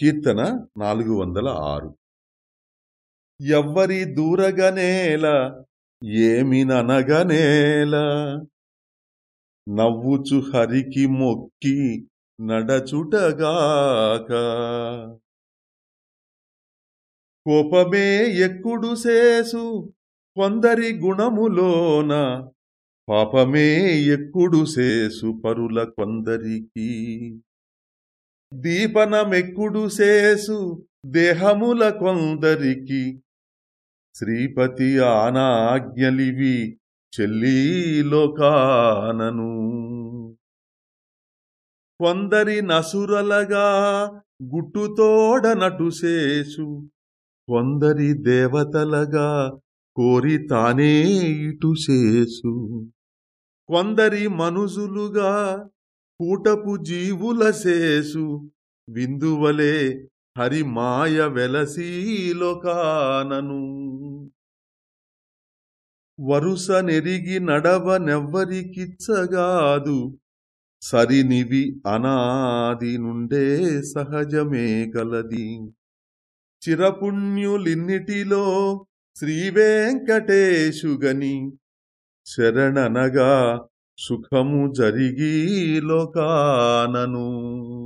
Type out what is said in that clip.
కీర్తన నాలుగు వందల ఆరు. ఎవ్వరి దూరగనేల ఏమిననగనేల నవ్వుచు హరికి మొక్కి నడచుటగాక. కోపమే ఎక్కుడు సేసు కొందరి గుణములోన. పాపమే ఎక్కుడు సేసు పరుల కొందరికి దీపనమెక్కుడు సేసు దేహముల కొందరికి. శ్రీపతి ఆనాజ్ఞలివి చెల్లీలోకానను కొందరి నసురలగా గుట్టుతోడ నటుసేసు కొందరి దేవతలగా కోరి తానే ఇటుసేసు కొందరి మనుజులుగా కూటపు జీవుల సేసు. విందువలే హరిమాయ వెలసీలోకానను వరుస నెరిగి నడవనెవ్వరికిచ్చగాదు సరినివి అనాది నుండే సహజమే గలది. చిరపుణ్యులిన్నిటిలో శ్రీవేంకటేశుగని. శరణనగా సుఖము జరిగి లోకానను.